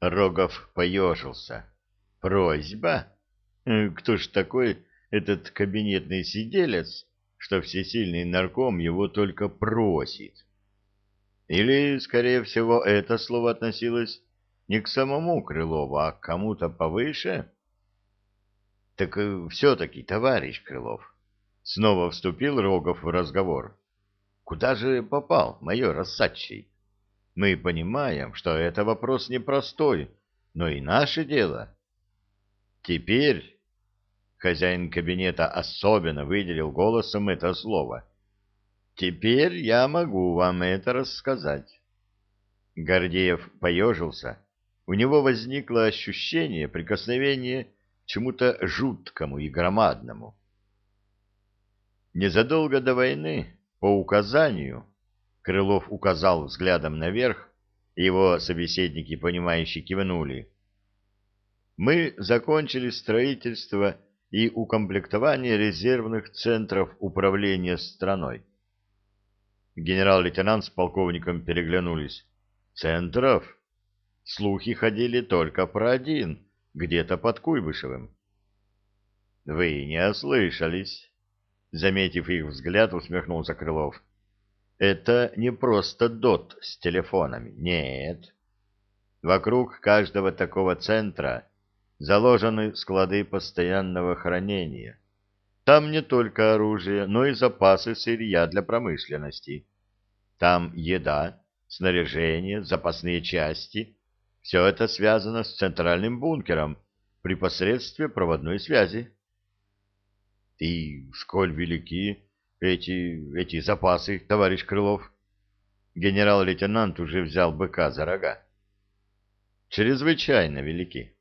Рогов поежился. Просьба? Э, кто ж такой этот кабинетный сиделец, что всесильный нарком его только просит? Или, скорее всего, это слово относилось не к самому Крылову, а к кому-то повыше? Так э, все-таки, товарищ Крылов, снова вступил Рогов в разговор. Куда же попал майор Рассадчий? Мы понимаем, что это вопрос непростой, но и наше дело. Теперь хозяин кабинета особенно выделил голосом это слово. Теперь я могу вам это рассказать. Гордеев поежился. У него возникло ощущение прикосновения к чему-то жуткому и громадному. Незадолго до войны, по указанию, Крылов указал взглядом наверх, его собеседники, понимающие, кивнули. Мы закончили строительство и укомплектование резервных центров управления страной. Генерал-лейтенант с полковником переглянулись. Центров? Слухи ходили только про один, где-то под Куйбышевым. Вы не ослышались. Заметив их взгляд, усмехнулся Крылов. Это не просто дот с телефонами, нет. Вокруг каждого такого центра заложены склады постоянного хранения. Там не только оружие, но и запасы сырья для промышленности. Там еда, снаряжение, запасные части. Все это связано с центральным бункером при посредстве проводной связи. И сколь велики эти, эти запасы, товарищ Крылов? Генерал-лейтенант уже взял быка за рога. Чрезвычайно велики.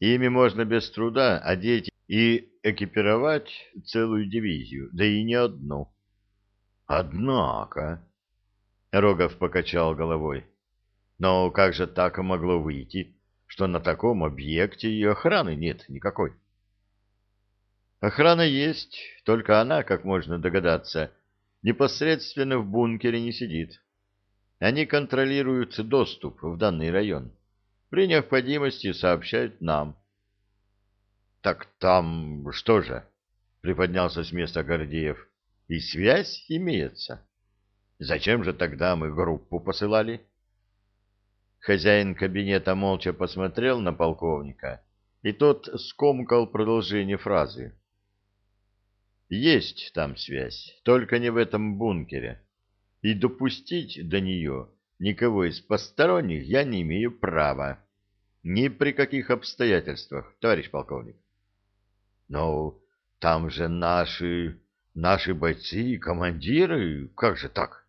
Ими можно без труда одеть и экипировать целую дивизию, да и не одну. Однако, Рогов покачал головой, но как же так могло выйти, что на таком объекте и охраны нет никакой? Охрана есть, только она, как можно догадаться, непосредственно в бункере не сидит. Они контролируют доступ в данный район. При необходимости сообщают нам. — Так там что же? — приподнялся с места Гордеев. — И связь имеется. Зачем же тогда мы группу посылали? Хозяин кабинета молча посмотрел на полковника, и тот скомкал продолжение фразы. Есть там связь, только не в этом бункере. И допустить до нее никого из посторонних я не имею права. Ни при каких обстоятельствах, товарищ полковник. Но там же наши, наши бойцы и командиры, как же так?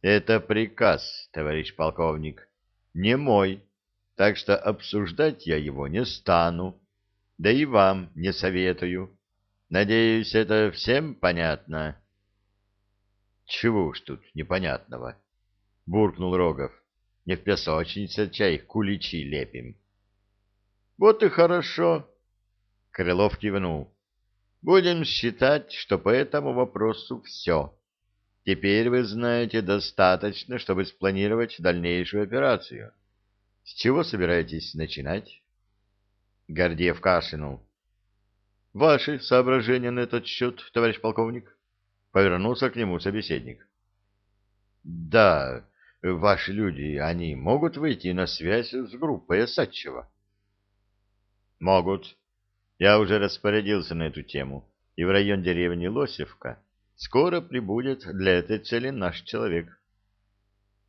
Это приказ, товарищ полковник, не мой, так что обсуждать я его не стану, да и вам не советую. Надеюсь, это всем понятно? — Чего уж тут непонятного? — буркнул Рогов. — Не в песочнице чай куличи лепим. — Вот и хорошо. Крылов кивнул. — Будем считать, что по этому вопросу все. Теперь вы знаете достаточно, чтобы спланировать дальнейшую операцию. С чего собираетесь начинать? Гордеев кашлянул. Ваши соображения на этот счет, товарищ полковник? Повернулся к нему собеседник. Да, ваши люди, они могут выйти на связь с группой Осадчева? Могут. Я уже распорядился на эту тему, и в район деревни Лосевка скоро прибудет для этой цели наш человек.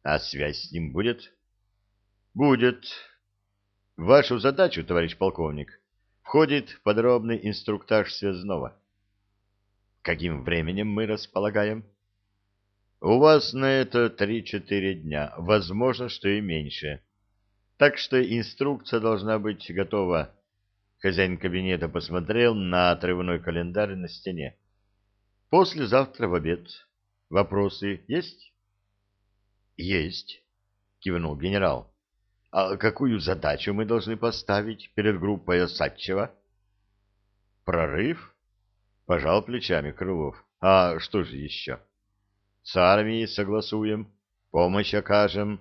А связь с ним будет? Будет. Вашу задачу, товарищ полковник, входит подробный инструктаж связного. Каким временем мы располагаем? У вас на это три-четыре дня, возможно, что и меньше. Так что инструкция должна быть готова. Хозяин кабинета посмотрел на отрывной календарь на стене. Послезавтра в обед. Вопросы есть? Есть, кивнул генерал. А какую задачу мы должны поставить перед группой Осадчева? Прорыв? Пожал плечами Крылов. А что же еще? С армией согласуем, помощь окажем.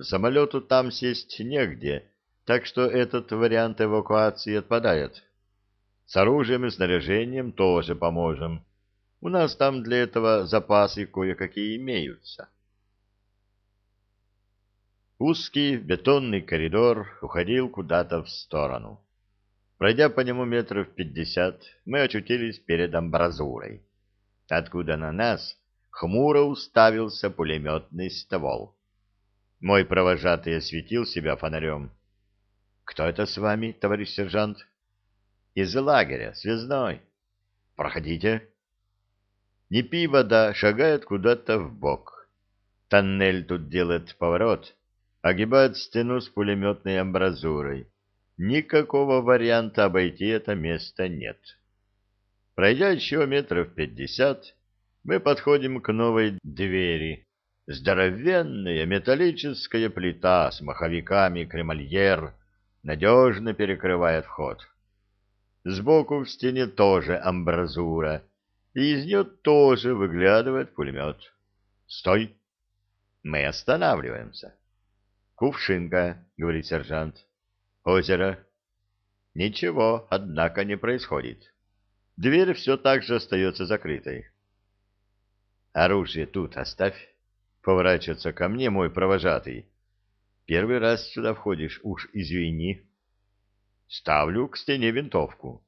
Самолету там сесть негде, так что этот вариант эвакуации отпадает. С оружием и снаряжением тоже поможем. У нас там для этого запасы кое-какие имеются. Узкий бетонный коридор уходил куда-то в сторону. Пройдя по нему метров пятьдесят, мы очутились перед амбразурой, откуда на нас хмуро уставился пулеметный ствол. Мой провожатый осветил себя фонарем. — Кто это с вами, товарищ сержант? — Из лагеря, связной. — Проходите. Не пи вода шагает куда-то в бок. Тоннель тут делает поворот, огибает стену с пулеметной амбразурой. Никакого варианта обойти это место нет. Пройдя еще метров пятьдесят, мы подходим к новой двери. Здоровенная металлическая плита с маховиками кремольер надежно перекрывает вход. Сбоку в стене тоже амбразура, и из нее тоже выглядывает пулемет. «Стой!» Мы останавливаемся. «Кувшинка», — говорит сержант. «Озеро». Ничего, однако, не происходит. Дверь все так же остается закрытой. «Оружие тут оставь», — поворачивается ко мне мой провожатый. «Первый раз сюда входишь, уж извини». Ставлю к стене винтовку.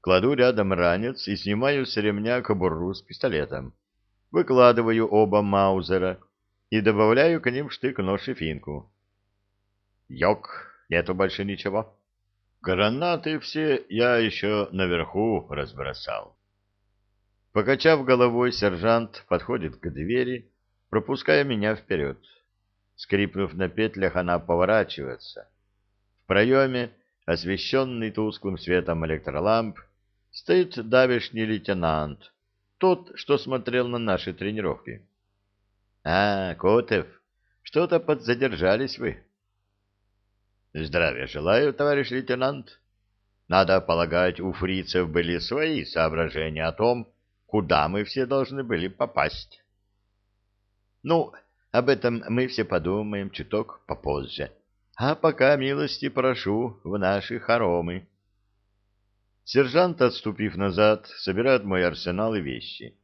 Кладу рядом ранец и снимаю с ремня кобуру с пистолетом. Выкладываю оба маузера и добавляю к ним штык-нож и финку. Йок, нету больше ничего. Гранаты все я еще наверху разбросал. Покачав головой, сержант подходит к двери, пропуская меня вперед. Скрипнув на петлях, она поворачивается. В проеме, освещенный тусклым светом электроламп, стоит давешний лейтенант, тот, что смотрел на наши тренировки. — А, Котов, что-то подзадержались вы. Здравия желаю, товарищ лейтенант. Надо полагать, у фрицев были свои соображения о том, куда мы все должны были попасть. Ну, об этом мы все подумаем чуток попозже. А пока милости прошу в наши хоромы. Сержант, отступив назад, собирает мой арсенал и вещи.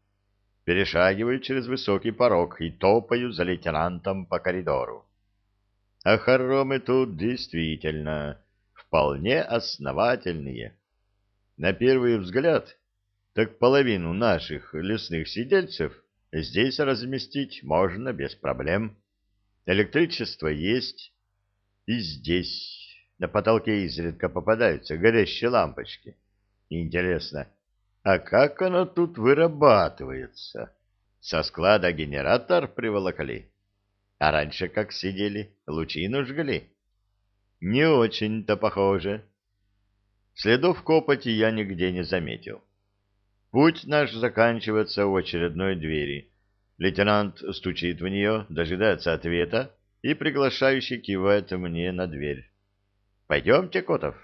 Перешагиваю через высокий порог и топаю за лейтенантом по коридору. А хоромы тут действительно вполне основательные. На первый взгляд, так половину наших лесных сидельцев здесь разместить можно без проблем. Электричество есть, и здесь на потолке изредка попадаются горящие лампочки. Интересно, а как оно тут вырабатывается? Со склада генератор приволокли? А раньше как сидели, лучину жгли? Не очень-то похоже. Следов копоти я нигде не заметил. Путь наш заканчивается у очередной двери. Лейтенант стучит в нее, дожидается ответа и приглашающий кивает мне на дверь. «Пойдемте, Котов».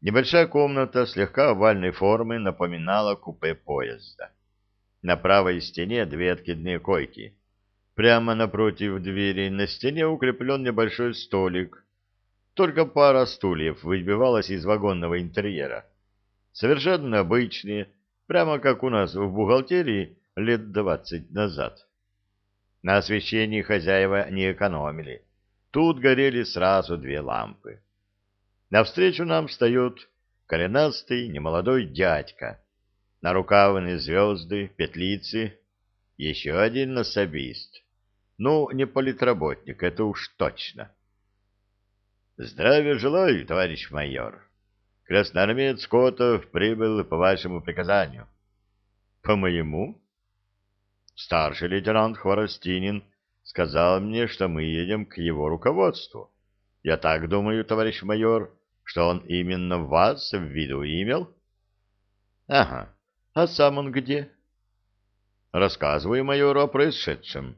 Небольшая комната слегка овальной формы напоминала купе поезда. На правой стене две откидные койки. Прямо напротив двери на стене укреплен небольшой столик. Только пара стульев выбивалась из вагонного интерьера. Совершенно обычные, прямо как у нас в бухгалтерии лет двадцать назад. На освещении хозяева не экономили. Тут горели сразу две лампы. Навстречу нам встает коренастый немолодой дядька. На рукавные звезды, петлицы, еще один особист. Ну, не политработник, это уж точно. Здравия желаю, товарищ майор. Красноармеец Котов прибыл по вашему приказанию. По моему? Старший лейтенант Хворостинин сказал мне, что мы едем к его руководству. Я так думаю, товарищ майор, что он именно вас в виду имел? Ага. А сам он где? Рассказываю майору о происшедшем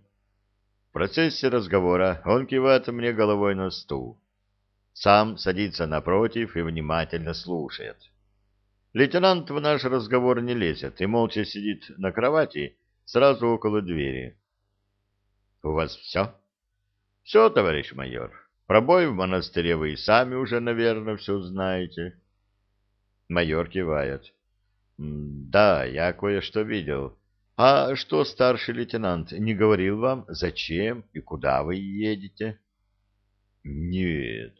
процессе разговора он кивает мне головой на стул. Сам садится напротив и внимательно слушает. Лейтенант в наш разговор не лезет и молча сидит на кровати сразу около двери. — У вас все? Все, товарищ майор, пробой в монастыре вы и сами уже, наверное, все знаете. Майор кивает. Да, я кое-что видел. А что старший лейтенант не говорил вам, зачем и куда вы едете? Нет.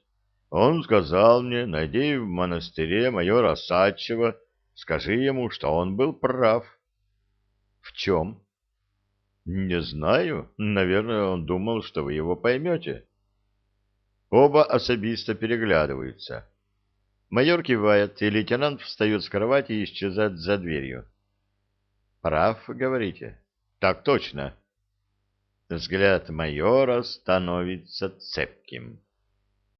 Он сказал мне, найди в монастыре майора Сачева, скажи ему, что он был прав. В чем? Не знаю. Наверное, он думал, что вы его поймете. Оба особисто переглядываются. Майор кивает, и лейтенант встает с кровати и исчезает за дверью. «Прав, говорите?» «Так точно». Взгляд майора становится цепким.